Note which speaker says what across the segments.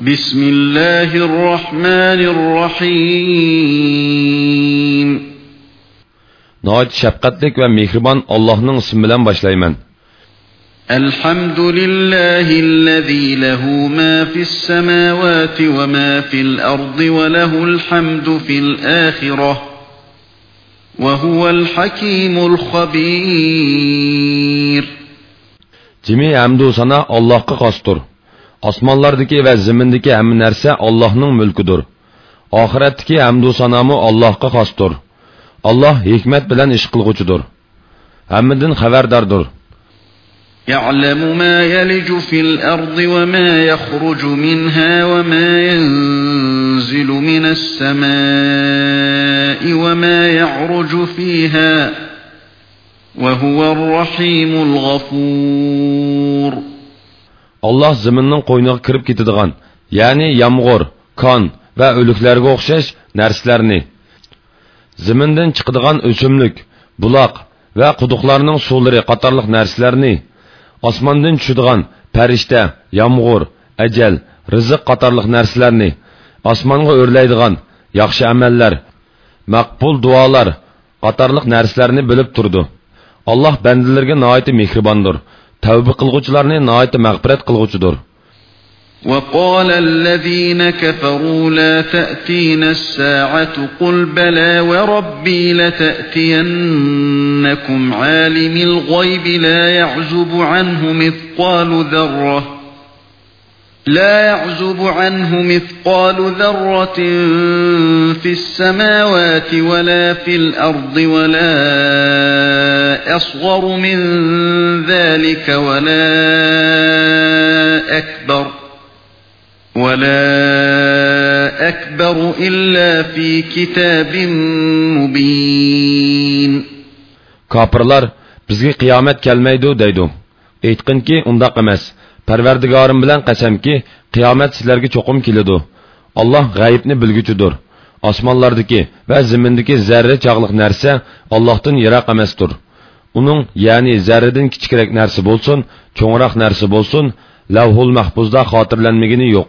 Speaker 1: بسم الله الرحمن الرحيم
Speaker 2: şəfqətlik və mehriban Allah'ın ismi bilan başlayman.
Speaker 1: الحمد لله الذي له ما في السماوات وما في الأرض وله الحمد في الآخرة وهو الحكيم الخبير
Speaker 2: Cimi hamdu sana Allah'a qastur. Osmonlardagi va zimindagi hamma narsa Allohning mulkidir. Oxiratdagi hamdu sanomi Allohga xosdir. Alloh hikmat bilan ish qilg'uchidir. Hammadan xabardordir.
Speaker 1: يعلم ما يلج في الأرض وما يخرج منها وما ينزل من السماء وما يعرج فيها وهو الرحيم الغفور
Speaker 2: Allah ziminning qo'yniga kirib ketadigan, ya'ni yomg'ir, kon va o'liklarga o'xshash narsalarni, zimindan chiqadigan o'simlik, buloq va quduqlarning suvlari qatorliq narsalarni, osmondan tushadigan farishta, yomg'ir, ajal, rizq qatorliq narsalarni, osmonga o'rlaydigan yaxshi amallar, maqbul duolar qatorliq narsalarni bilib turdi. Allah bandalarga nihoyat mehribondir. Tavba qilg'uvchilarni nihoyat mag'firat qilg'uchidir
Speaker 1: وقال الذين كفروا لا تأتينا الساعة قل بلى وربي لتأتينكم عالم الغيب لا يعزب عنه مثقال ذرة لا يعزب عنه مثقال ذرة في السماوات ولا في الأرض ولا أصغر من ذلك ولا أكبر ولا أكبر إلا في كتاب مبين
Speaker 2: Kapırlar bizga qiyomat kelmaydi deydi. Aytqinki undaq emas. Parvardigorim bilan qasamki, qiyomat sizlarga cho'qim keladi. Alloh g'aybni bilguchidir. Osmonlardagi va zimindagi zarra chog'liq narsa Allohdan yiroq emasdir. Uning, ya'ni zarradan kichikroq narsa bo'lsin, cho'ngroq narsa bo'lsin, lavhul mahfuzda xotirlanmagani yo'q.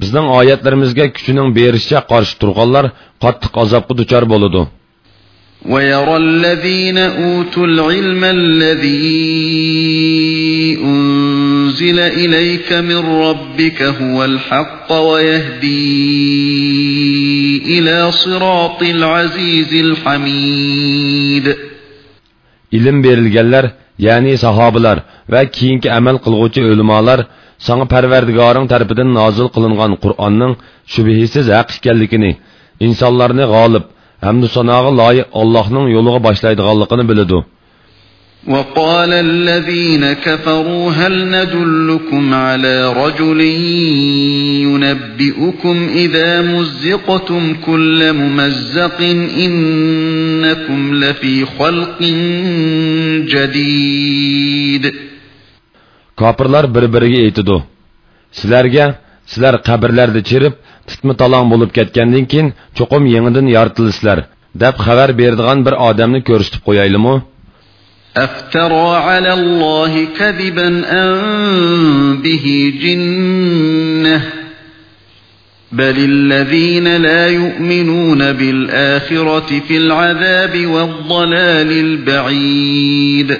Speaker 2: Bizning oyatlarimizga kuchining berishicha qarshi turganlar qattiq azobga duchor bo'ladi.
Speaker 1: ويرى الذين أوتوا العلم الذي أنزل إليك من ربك هو الحق ويهدي إلى صراط العزيز الحميد
Speaker 2: İlim berilganlar, ya'ni sahobalar va keyingi amal qilguvchi ulamolar sana Parvardigoring tarafidan nozil qilingan Qur'onning shubhisiz haq ekanligini, insonlarni g'olib hamda sanoga loyiq Allohning yo'liga boshlaydiganligini biladi.
Speaker 1: وقال الذين كفروا هل ندلكم على رجل ينبئكم إذا مزقتم كل ممزق إنكم لفي خلق جديد
Speaker 2: Kapırlar bir-biriga aytidi. Sizlarga sizlar qabrlarda chirib, tutma talon bo'lib ketgandan keyin cho'qim yangidan yoritilisizlar, deb xabar beradigan bir odamni ko'rsatib qo'yaylimi?
Speaker 1: أفترى على الله كذبا أم به جنة بل الذين لا يؤمنون بالآخرة في العذاب والضلال البعيد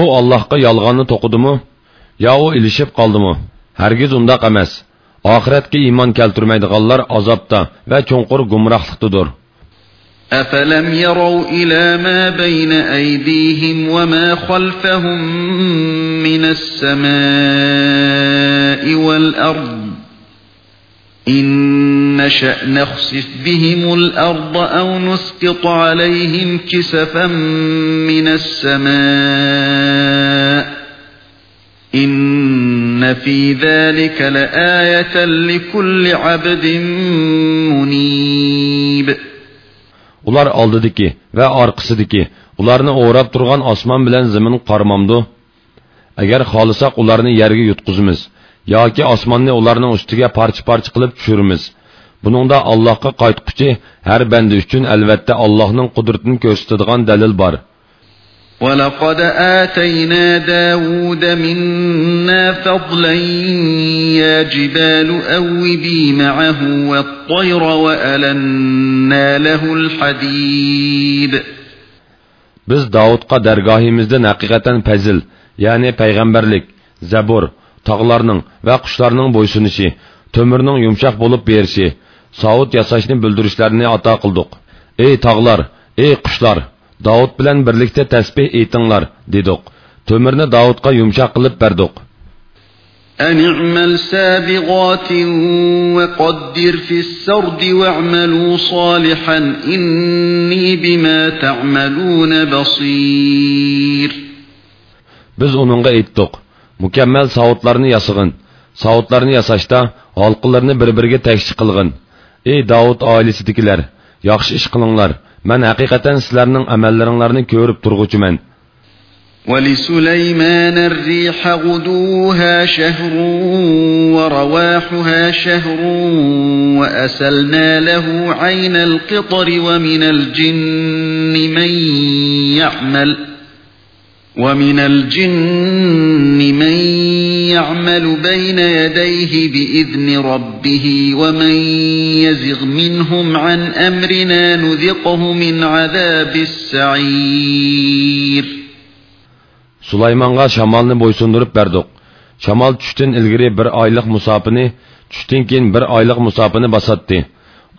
Speaker 2: u allohga yolg'onni to'qidimi yo u ilishib qoldimi hargiz undaq emas oxiratga iymon keltirmaydiganlar azobda va cho'nqur gumrohlikdadir
Speaker 1: أفلم يروا إلى ما بين أيديهم وما خلفهم من السماء والأرض إن نشأ نخسف بهم الأرض أو نسقط عليهم كسفا من السماء إن في ذلك لآية لكل عبد منيب
Speaker 2: ular oldidiki va orqasidiki ularni o'rab turgan osmon bilan zamin qarmamdi agar xohlasak ularni yerga yutqizamiz yoki osmonni ularning ustiga parcha parcha qilib tushiramiz buningda allohga qaytquchi har banda uchun albatta allohning qudratini ko'rsatadigan dalil bor
Speaker 1: ولقد آتينا داود منا فضلا يا جبال أوبي معه والطير وألنا له الحديد
Speaker 2: Biz Davudqa dərgahimizdən həqiqətən fəzil, yəni peyğəmbərlik, zəbur, tağlarının və quşlarının boysunuşu, tömürünün yumşaq olub berişi, savut yasaşını bildirişlərini ata qıldıq. Ey tağlar, ey quşlar, Davud bilan birlikdə təsbih etinglar, dedik. Tömürni Davudqa yumşaq qılıb berdik.
Speaker 1: أن اعمل سابغات وقدر في السرد واعملوا صالحا إني بما تعملون بصير
Speaker 2: Biz onunğa etdik. Mükemmel savutlarını yasıgın. Savutlarını yasaşta halqılarını bir-biriga tekşi qılgın. Ey Davud ailesidikiler, yaxşı iş qılınlar. Mən həqiqətən sizlərinin əməllərinlərini görüb durğucuman.
Speaker 1: ولسليمان الريح غدوها شهر ورواحها شهر وأسلنا له عين القطر ومن الجن من يعمل ومن الجن من يعمل بين يديه بإذن ربه ومن يزغ منهم عن أمرنا نذقه من عذاب السعير
Speaker 2: Sulaymonga shamolni bo'ysundirib berdik. Shamol tushdan ilgari bir oylik musofini, tushdan keyin bir oylik musofini bosatdi.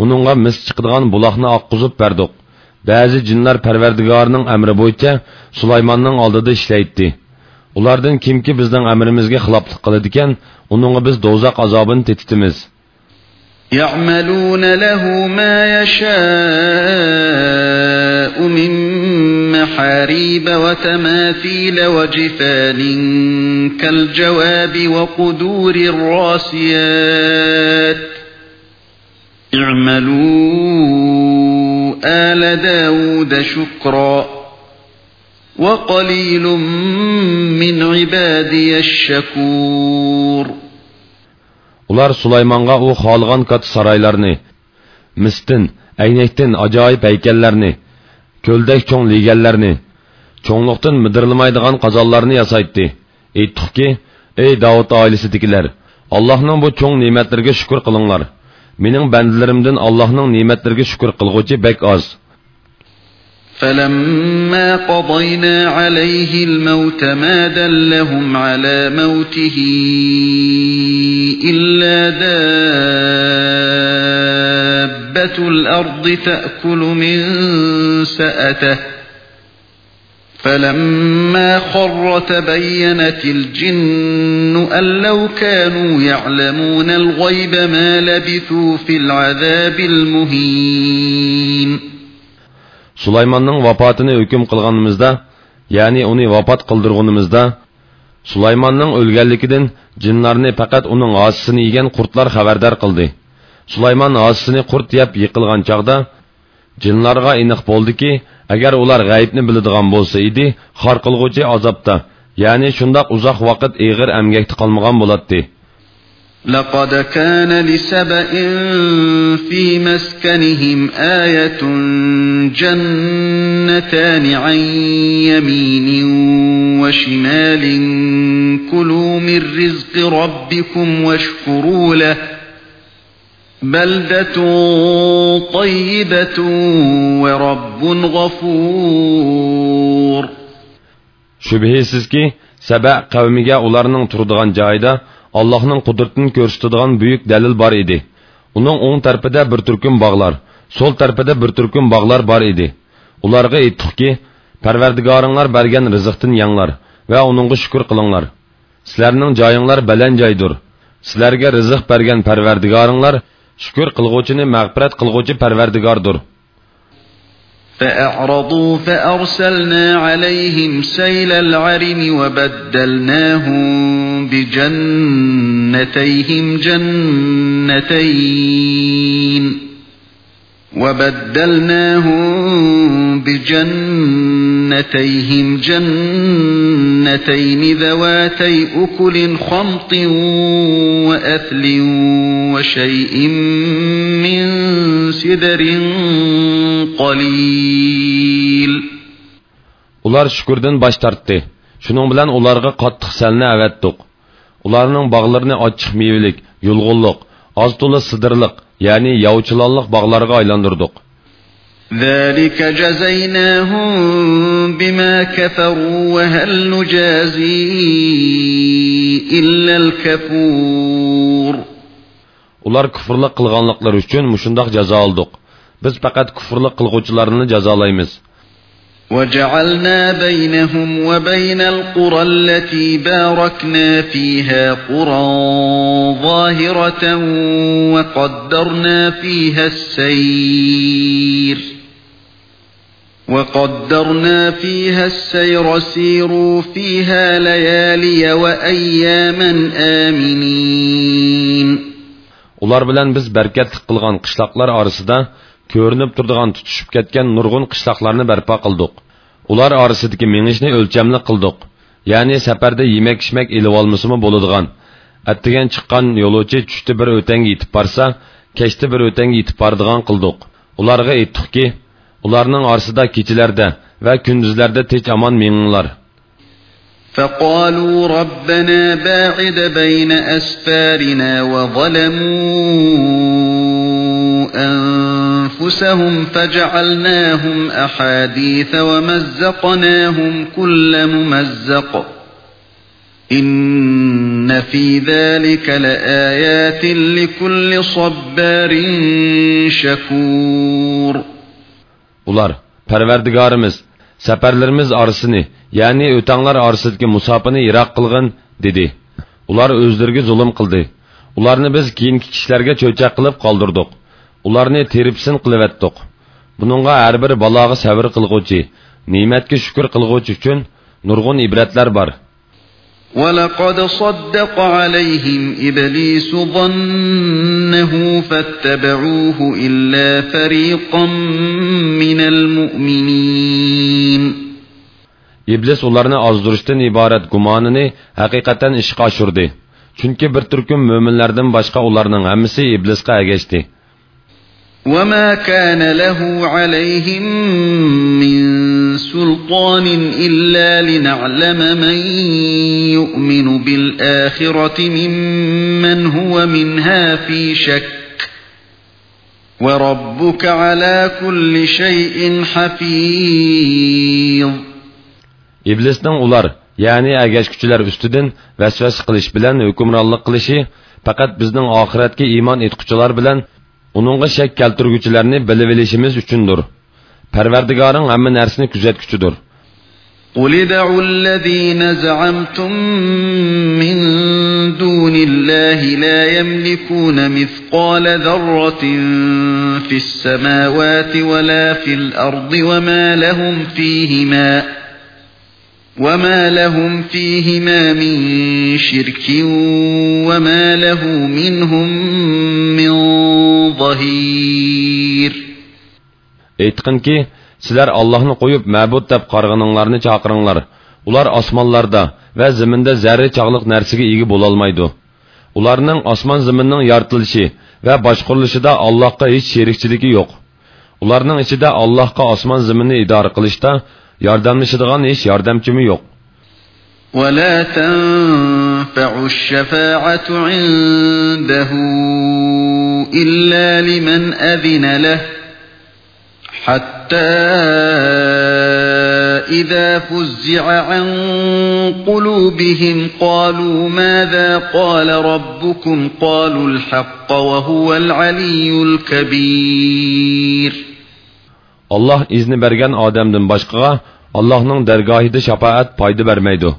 Speaker 2: Uningga mis chiqadigan buloqni oqqizib berdik. Ba'zi jinlar Parvardigorning amri bo'yicha Sulaymonning oldida ishlaydi. Ulardan kimki bizning amrimizga xiloflik qiladi ekan, uningga biz do'zax azobini tetitimiz.
Speaker 1: يعملون له ما يشاء من محاريب وتماثيل وجفان كالجواب وقدور الراسيات اعملوا آل داود شكرا وقليل من عبادي الشكور
Speaker 2: Ular Sulaymonga u xohlagan katta saroylarni, mistin, aynakdan ajoyib haykallarni, ko'ldak cho'ng leganlarni, cho'ngliqdan midirlamaydigan qazonlarni yasaytdi. Aytdiki, ey Davud oilasidagilar, Allohning bu cho'ng ne'matlariga shukr qilinglar. Mening bandalarimdan Allohning ne'matlariga shukr qilguvchi bek oz.
Speaker 1: فلما قضينا عليه الموت ما دلهم على موته إلا دابة الأرض تأكل من سأته فلما خر تبينت الجن أن لو كانوا يعلمون الغيب ما لبثوا في العذاب المهين
Speaker 2: Sulaymonning vafotini hukm qilganimizda, ya'ni uni vafot qildirganimizda, Sulaymonning o'lganligidan jinlarni faqat uning hosisini yegan qurtlar xabardor qildi. Sulaymon hosisini qurt yeb yiqilgan chaqda jinlarga aniq bo'ldiki, agar ular g'aybni biladigan bo'lsa edi, xor qilguvchi azobda, ya'ni shundoq uzoq vaqt eg'ir amgakda qolmagan bo'ladi.
Speaker 1: لقد كان لسبأ في مسكنهم آية جنتان عن يمين وشمال كلوا من رزق ربكم واشكروا له بلدة طيبة ورب غفور
Speaker 2: Şübhəsizki, Səbə qavmiga ularning turadigan joyida Allohning qudratini ko'rsatadigan buyuk dalil bor edi. Uning o'ng tarafida bir turkum bog'lar, so'l tarafida bir turkum bog'lar bor edi. Ularga aytdikki, Parvardigoringlar bergan rizqdan yanglar va uningga shukr qilinglar. Sizlarning joyinglar baland joydir. Sizlarga rizq bergan Parvardigoringlar shukr qilguvchini mag'firat qilguvchi Parvardigordir.
Speaker 1: فأعرضوا فأرسلنا عليهم سيل العرم وبدلناهم بجنتيهم جنتين وبدلناهم بجنتيهم جنتين ذواتي أكل خمط وأثل وشيء من سدر قليل
Speaker 2: Ular şükürdən baş tartdı. Şunun bilan ularga qattiq salni avatdiq. Ularning bog'larini ochiq mevalik, yulg'unliq, oz to'la sidirliq, ya'ni yovchilanliq bog'larga aylantirdik.
Speaker 1: ذلك جزيناهم بما كفروا وهل نجازي إلا الكفور
Speaker 2: Ular kufrlik qilganliklari uchun mushundoq jazo oldik. Biz faqat kufrlik qilguvchilarni jazolaymiz.
Speaker 1: وجعلنا بينهم وبين القرى التي باركنا فيها قرى ظاهرة وقدرنا فيها السير وقدرنا فيها السير سيروا فيها ليالي وأياما آمنين.
Speaker 2: Ular bilan biz barkatli qilgan qishloqlar orasida ko'rinib turadigan tutishib ketgan nurg'un qishloqlarni barpo qildik ular orasidagi minishni o'lchamli qildik ya'ni safarda yemak ichmak ilib olmasimi bo'ladigan attigan chiqqan yo'lovchi tushdi bir o'tanga yetib borsa kechdi bir o'tanga yetib boradigan qildik ularga aytdikki ularning orasida kechalarda va kunduzlarda tinch omon menginglar
Speaker 1: فقالوا ربنا باعد بين أسفارنا وظلموا أنفسهم فجعلناهم أحاديث ومزقناهم كل ممزق إن في ذلك لآيات لكل صبار شكور
Speaker 2: Ular, Parvardigarimiz, safarlarimiz orasini, ya'ni o'tanglar orasidagi musofani yiroq qilg'in, dedi. Ular o'zlariga zulm qildi. Ularni biz keyingi kishilarga cho'chaq qilib qoldirdik. Ularni teripsin qilivetdiq buningga har bir baloga sabr qilg'uvchi ne'matga shukur qilg'uvchi uchun nurg'un ibratlar bor
Speaker 1: ولقد صدق عليهم إبليس ظنه فاتبعوه إلا فريقا من المؤمنين
Speaker 2: İblis ularni ozdurishdan iborat gumonini haqiqatan ishga oshirdi. Chunki bir turkum mo'minlardan boshqa ularning hammasi iblisga agashdi.
Speaker 1: وما كان له عليهم من سلطان إلا لنعلم من يؤمن بالآخرة ممن هو منها في شك وربك على كل شيء حفيظ
Speaker 2: إبلسنا أولار يعني أجاش كتلر أستدن وسوس قلش بلن وكمر الله قلشي فقط بزن آخرتك إيمان إتقشلر بلن uningga shak keltirguvchilarni bilib olishimiz uchundir parvardigoring hamma narsani kuzatguchidir
Speaker 1: قل ادعوا الذين زعمتم من دون الله لا يملكون مثقال ذرة في السماوات ولا في الأرض وما لهم فيهما وما لهم فيهما من شرك وما له منهم من ظهير
Speaker 2: aytqinki sizlar allohni qo'yib ma'bud deb qarg'aninglarni chaqiringlar ular osmonlarda va zaminda zarra chog'liq narsaga ega bo'lolmaydi ularning osmon zaminning yoritilishi va boshqurilishida allohga hech sherikchiligi yo'q ularning ichida allohga osmon zaminni idora qilishda yordamlashadigan hech yordamchimi yo'q
Speaker 1: ولا تنفع الشفاعة عنده إلا لمن أذن له حتى إذا فزع عن قلوبهم قالوا ماذا قال ربكم قالوا الحق وهو العلي الكبير
Speaker 2: Allah izni bergen adamdan başqaga Allah'nın dergahida şefaat payda bermeydi.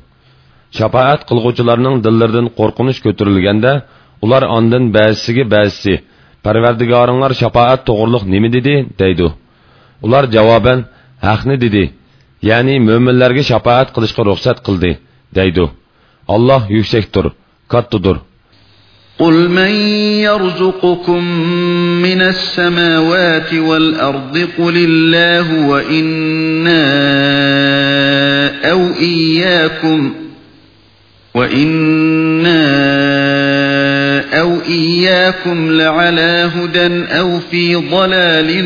Speaker 2: Şefaat kılgıçılarının dillerden korkunuş götürülgende, ular andan bäsigi bäsi, Perverdigarınlar şefaat doğruluk nimi dedi, deydi. Ular cevaben, hakni dedi, yani müminlerge şefaat kılışka ruhsat kıldı, deydi. Allah yüksektir, kattıdır.
Speaker 1: قل من يرزقكم من السماوات والأرض قل الله وإنا أو إياكم وإنا أو إياكم لعلى هدى أو في ضلال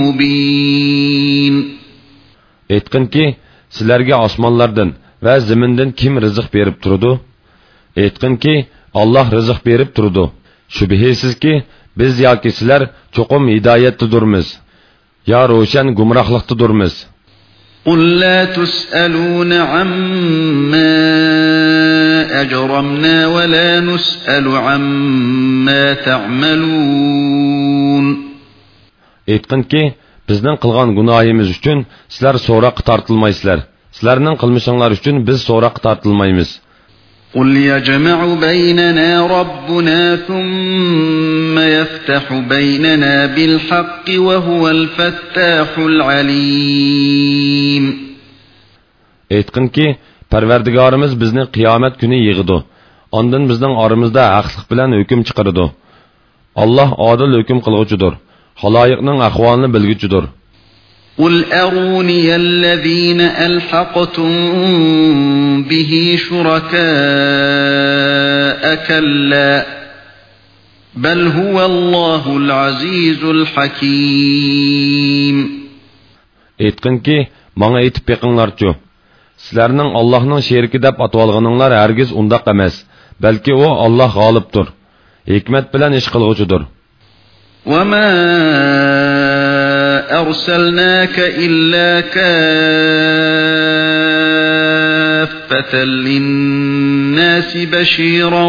Speaker 1: مبين
Speaker 2: Aytqinki, sizlarga osmonlardan va zamindan kim rizq berib turdi? Aytqinki, Allah rizq berib turdi. Shubhisizki, biz yoki sizlar cho'qim hidoyatdadurmiz. yo ro'shan gumrohlikdadurmiz.
Speaker 1: قل لا تسألون عما أجرمنا ولا نسأل عما تعملون
Speaker 2: Aytqinki, bizning qilgan gunohimiz uchun sizlar so'roq tortilmaysizlar. Sizlarning qilmishinglar uchun biz so'roq tortilmaymiz.
Speaker 1: قل يجمع بيننا ربنا ثم يفتح بيننا بالحق وهو الفتاح العليم
Speaker 2: Aytqinki, Parvardigorimiz bizni qiyomat kuni yig'idi. Ondan bizning oramizda haqlik bilan hukm chiqaradi. Alloh odil hukm qilg'uchidir. Xaloyiqning ahvolini bilguchidir.
Speaker 1: قل أروني الذين ألحقتم به شركاء كلا بل هو الله العزيز الحكيم
Speaker 2: Aytqinki, manga aytib beqinglarchu. Sizlarning Allohning sheriki deb atolganinglar hargiz undaq emas, balki u Alloh g'olibdir. Hikmat bilan ish qilg'uchidir.
Speaker 1: وما أرسلناك إلا كافة للناس بشيرا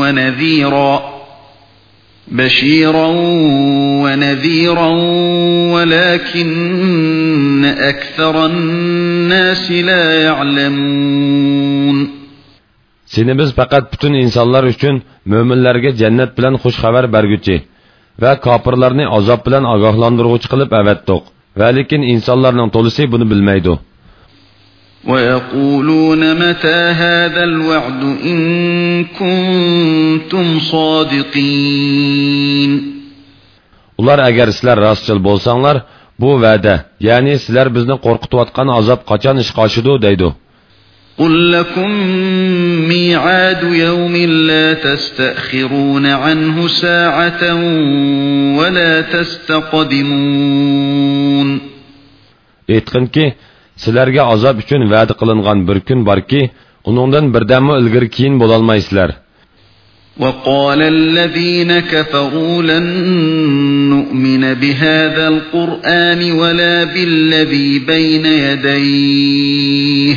Speaker 1: ونذيرا بشيرا ونذيرا ولكن أكثر الناس لا يعلمون
Speaker 2: Seni biz faqat butun insonlar uchun mo'minlarga jannat bilan xush xabar berguchi va kofirlarni azob bilan ogohlantiruvchi qilib avatdiq va lekin insonlarning to'lisi buni bilmaydi
Speaker 1: ويقولون متى هذا الوعد إن كنتم صادقين
Speaker 2: ular agar sizlar rostchil bo'lsanglar bu va'da ya'ni sizlar bizni qo'rqitayotgan azob qachon ishga oshidi deydi
Speaker 1: قل لكم ميعاد يوم لا تستأخرون عنه ساعة ولا تستقدمون
Speaker 2: ایتقن کی سلرگه عذاب چون وعده قلنگان برکن برکی اونوندن بردم و الگر کین بولال مایسلر
Speaker 1: وقال الذين كفروا لن نؤمن بهذا القرآن ولا بالذي بين يديه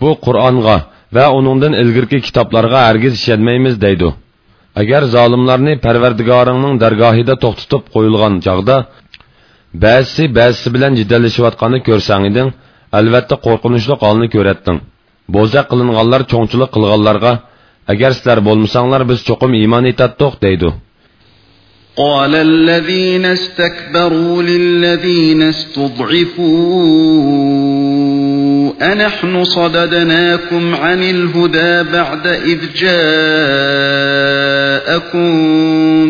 Speaker 2: bu Qur'onga va uningdan ilgirki kitoblarga hargiz ishonmaymiz deydi. Agar zolimlarni Parvardigoringning dargohida to'xtatib qo'yilgan chog'da ba'zisi ba'zisi bilan jidallashayotganini ko'rsang eding, albatta qo'rqinchli holni ko'ratding. Bo'za qilinganlar cho'ngchilik qilganlarga agar sizlar bo'lmasanglar biz cho'qim iymon etatdiq deydi.
Speaker 1: قال الذين استكبروا للذين استضعفوا أنحن صددناكم عن الهدى بعد إذ جاءكم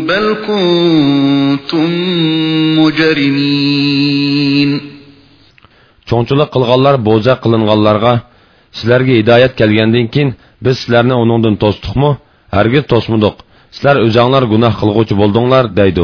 Speaker 1: بل كنتم مجرمين
Speaker 2: Çoğunçuluk qilganlar bo'za qilinganlarga sizlarga hidoyat kelgandan keyin biz sizlarni uningdan to'sdiqmi? Hargiz to'smadik. sizlar o'zinglar gunoh qilg'uvchi bo'ldinglar deydi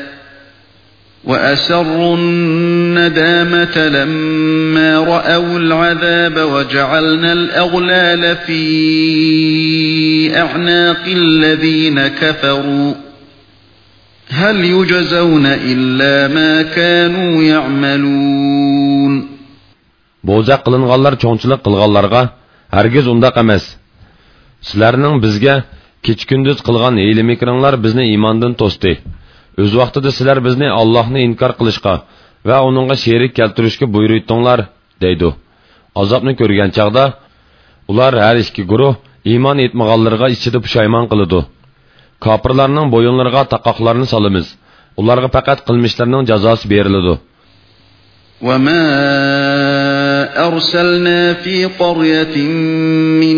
Speaker 1: وأسروا الندامة لما رأوا العذاب وجعلنا الأغلال في أعناق الذين كفروا. هل يجزون إلا ما كانوا يعملون؟
Speaker 2: بوزا قلن غالر چونچلق قلغالرغا هرگز اندق امس سلرنن بزگه کچکندز قلغان ایلمکرانلار بزن ایماندن توستي O'z vaqtida sizlar bizni Allohni inkor qilishga va uningga sherik keltirishga buyurdinglar, deydi. Azobni ko'rgan chaqda ular har ikki guruh iymon etmaganlarga ichida pushaymon qiladi. Kofirlarning bo'yinlariga taqoqlarni solamiz. Ularga faqat qilmishlarining jazosi beriladi.
Speaker 1: وما أرسلنا في قرية من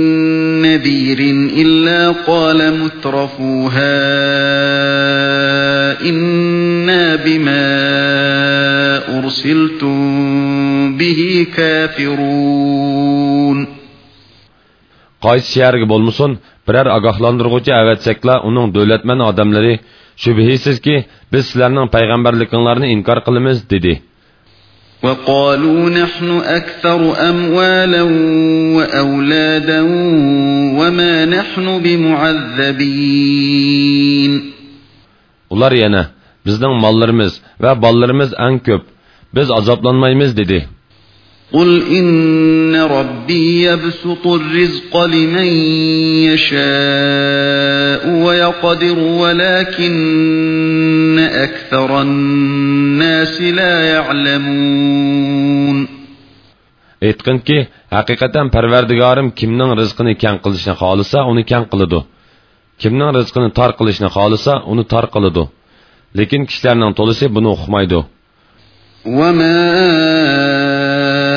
Speaker 1: نذير إلا قال مترفوها إنا بما أرسلتم به كافرون
Speaker 2: qaysi shaharga bo'lmasin biror ogohlantirg'uvchi avatsakla uning davlatman odamlari shubhisizki biz sizlarning payg'ambarlikinglarni inkor qilamiz dedi
Speaker 1: وقالوا نحن أكثر أموالا وأولادا وما نحن بمعذبين
Speaker 2: ular yana bizning mollarimiz va bollarimiz eng ko'p biz azoblanmaymiz dedi
Speaker 1: قل إن ربي يبسط الرزق لمن يشاء ويقدر ولكن أكثر الناس لا يعلمون
Speaker 2: aytqinki haqiqatan parvardigorim kimning rizqini kang qilishni xohlasa uni kang qiladi kimning rizqini tor qilishni xohlasa uni tor qiladi lekin kishilarning to'lisi buni uqmaydi
Speaker 1: وما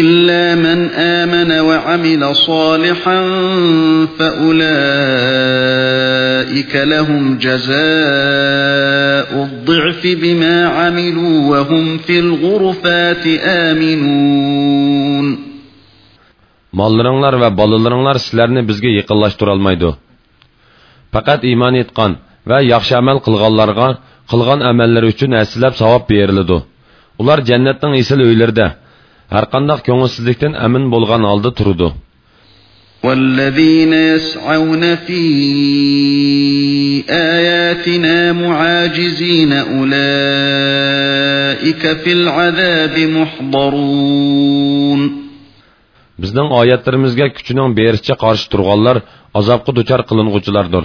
Speaker 1: إلا من آمن وعمل صالحا فأولئك لهم جزاء الضعف بما عملوا وهم في الغرفات آمنون
Speaker 2: mollaringlar va bolalaringlar sizlarni bizga yaqinlashtirolmaydi faqat iymon etgan va yaxshi amal qilganlarga qilgan amallari uchun aslab savob beriladi ular jannatning esil uylarida har qanday ko'ngilsizlikdan amin bo'lgan holda turadi
Speaker 1: والذين يسعون في آياتنا معاجزين أولئك في العذاب محضرون
Speaker 2: bizning oyatlarimizga kuchining berishicha qarshi turganlar azobga duchor qiling'uvchilardir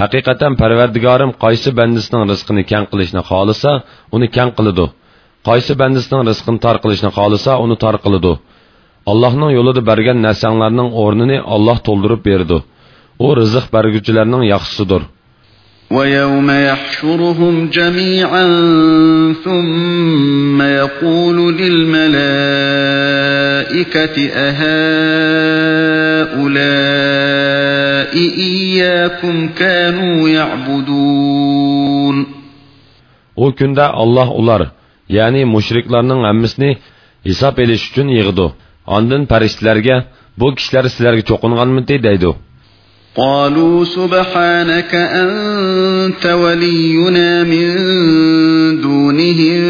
Speaker 2: haqiqatan parvardigorim qaysi bandasining rizqini kang qilishni xohlasa uni kang qiladi qaysi bandasining rizqini tor qilishni xohlasa uni tor qiladi allohning yo'lida bergan narsanglarning o'rnini olloh to'ldirib berdi u rizq berguvchilarning yaxshisidir
Speaker 1: ويوم يحشرهم جميعا ثم يقول للملائكة أهؤلاء إياكم كانوا يعبدون
Speaker 2: u kunda olloh ular ya'ni mushriklarning hammasini hisob elish uchun yig'di ondin farishtalarga bu kishilar sizlarga cho'qinganmidi deydi
Speaker 1: قالوا سبحانك أنت ولينا من دونهم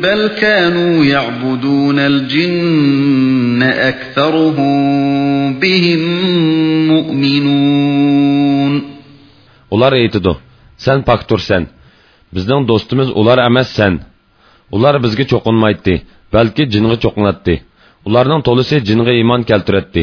Speaker 1: بل كانوا يعبدون الجن أكثرهم بهم مؤمنون
Speaker 2: ular aytidi sen poktursan bizning do'stimiz ular emas sen ular bizga cho'qinmaydi balki jinga cho'qinatdi ularning to'lisi jinga iymon keltiratdi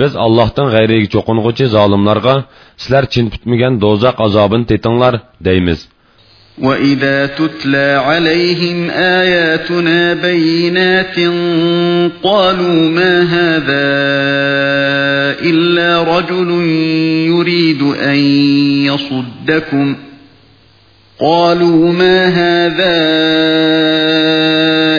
Speaker 2: Biz Allohdan g'ayriga cho'qing'uchi zolimlarga sizlar chin bitmagan do'zax azobini tetinglar deymiz.
Speaker 1: وَإِذَا تُتْلَى عَلَيْهِمْ آيَاتُنَا بَيِّنَاتٍ قَالُوا مَا هَذَا إِلَّا رَجُلٌ يُرِيدُ أَن يَصُدَّكُمْ قَالُوا مَا هَذَا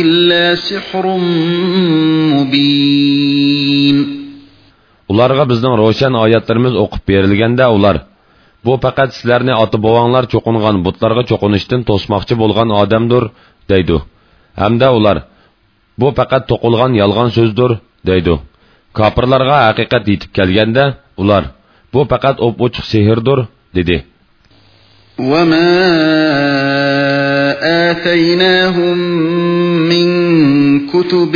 Speaker 1: إلا سحر مبين
Speaker 2: Ularga bizning ro'shan oyatlarimiz o'qib berilganda ular bu faqat sizlarni ota bobonglar cho'qingan butlarga cho'qinishdan to'smoqchi bo'lgan odamdir deydi hamda ular bu faqat to'qilgan yolg'on so'zdir deydi kofirlarga haqiqat yetib kelganda ular bu faqat o'p ochiq sehrdir dedi
Speaker 1: وما آتيناهم من كتب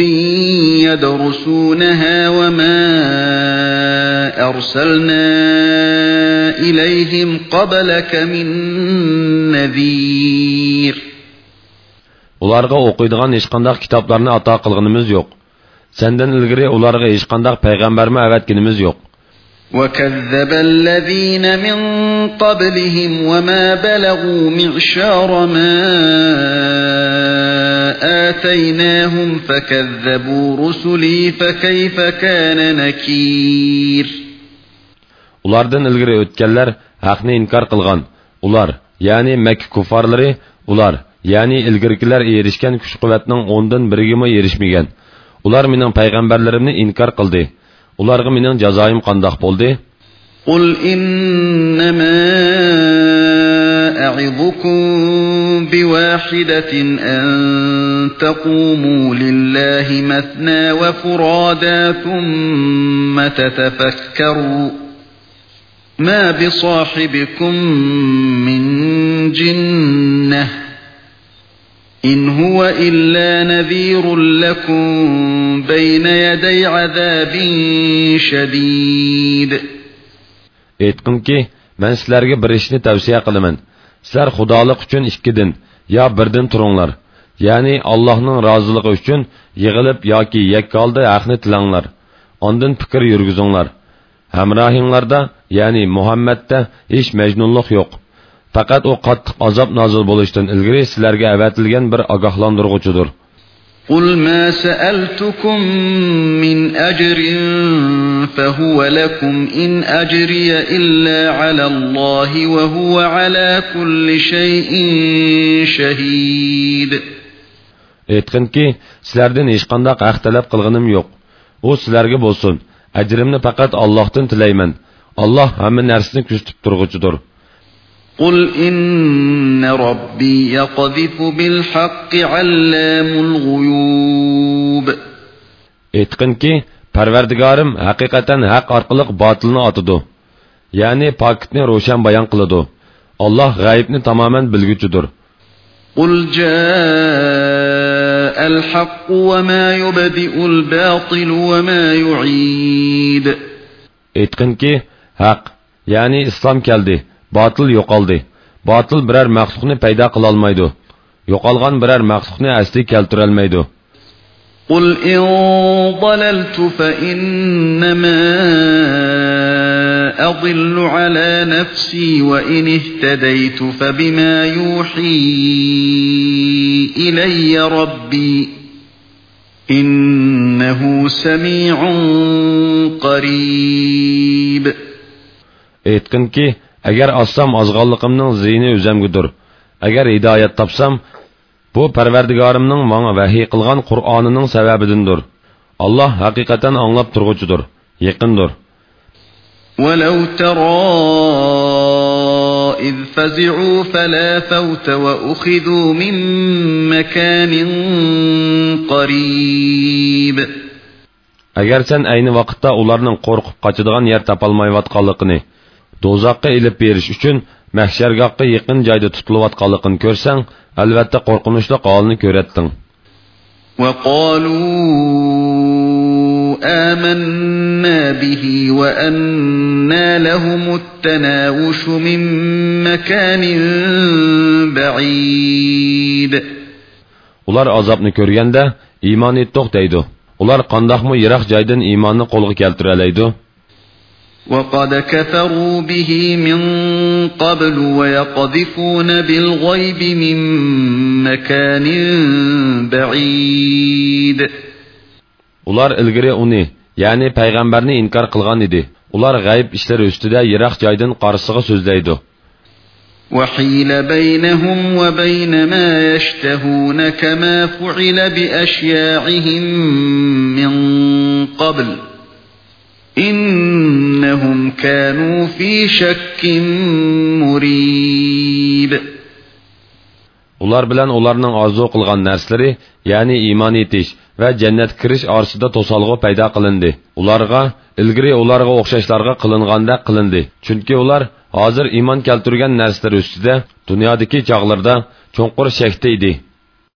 Speaker 1: يدرسونها وما أرسلنا إليهم قبلك من نذير
Speaker 2: ularga o'qiydigan hech qanday kitoblarni ato qilganimiz yo'q sendan ilgari ularga hech qanday payg'ambarmi avatganimiz yo'q
Speaker 1: وكذب الذين من قبلهم وما بلغوا معشار ما آتيناهم فكذبوا رسلي فكيف كان نكير
Speaker 2: ulardan ilgari o'tganlar haqni inkor qilgan ular ya'ni makka kuffarlari ular ya'ni ilgirkilar erishgan kuch quvvatning o'ndan birigimi erishmagan ular mening payg'ambarlarimni inkor qildi ularga mening jazoyim qandoq bo'ldi?
Speaker 1: قل إنما أعظكم بواحدة أن تقوموا لله مثنى وفرادا ثم تتفكروا ما بصاحبكم من İn huwa illa nazirun lekum beyne yedey azabin şedid. Etkim
Speaker 2: ki, ben sizlerge bir işini tavsiye kılımın. Sizler hudalık üçün işkidin, ya birdin turunlar. Yani Allah'ın razılığı üçün yığılıp ya ki yekkaldı ahni tilanlar. Ondan fikir yürgüzünlar. Hemrahinlarda, yani Muhammed'de hiç mecnunluk yok.'' faqat u qattiq azob nozil bo'lishdan ilgari sizlarga avatilgan bir ogohlantirg'uchidir
Speaker 1: قل ما سألتكم من أجر فهو لكم إن أجري إلا على الله وهو على كل شيء شهيد
Speaker 2: aytqinki sizlardan hech qanday haq talab qilganim yo'q u sizlarga bo'lsin ajrimni faqat ollohdan tilayman olloh hamma narsani kuzatib turg'uchidir
Speaker 1: قل إن ربي يقذف بالحق علام الغيوب
Speaker 2: اتقن كي پروردگارم حقيقتن حق ارقلق باطلنا اتدو يعني پاكتن روشن بيان قلدو الله غايبني تماما بلغتشدر
Speaker 1: قل جاء الحق وما يبدئ الباطل وما يعيد
Speaker 2: اتقن كي حق يعني اسلام كالدي botil yo'qoldi botil biror maxluqni paydo qilolmaydi yo'qolgan biror maxluqni asli keltirolmaydi
Speaker 1: قل إن ضللت فإنما أضل على نفسي وإن اهتديت فبما يوحي إلي ربي إنه سميع قريب
Speaker 2: aytqinki agar ossam ozg'onligimning ziyni o'zamgidir agar hidoyat topsam bu parvardigorimning manga vahiy qilgan qur'onining sababidindir alloh haqiqatan anglab turg'uchidir yaqindir
Speaker 1: ولو ترى إذ فزعوا فلا فوت وأخذوا من مكان قريب
Speaker 2: agar sen ayni vaqtda ularning qo'rqib qochadigan yer topolmayotganligini do'zaxga ilib berish uchun mahshargohga yaqin joyda tutilayotganligini ko'rsang albatta qo'rqinchli holni ko'ratding
Speaker 1: وقالوا آمنا به وأنا لهم التناوش من مكان بعيد
Speaker 2: ular azobni ko'rganda iymon etdiq deydi ular qandoqmi yiroq joydan iymonni qo'lga keltiralaydi
Speaker 1: وقد كفروا به من قبل ويقذفون بالغيب من مكان بعيد
Speaker 2: ular ilgari uni ya'ni payg'ambarni inkor qilgan edi ular g'ayb ishlari ustida yiroq joydan qarisiga so'zlaydi
Speaker 1: وحيل بينهم وبين ما يشتهون كما فعل بأشياعهم من قبل إنهم كانوا في شك مريب
Speaker 2: Ular bilan ularning orzu qilgan narsalari, ya'ni iymon etish va jannat kirish orasida to'salg'u paydo qilindi. Ularga ilgari ularga o'xshashlarga qilinganda qilindi. Chunki ular hozir iymon keltirgan narsalar ustida dunyodagi chog'larda cho'nqur shakda edi.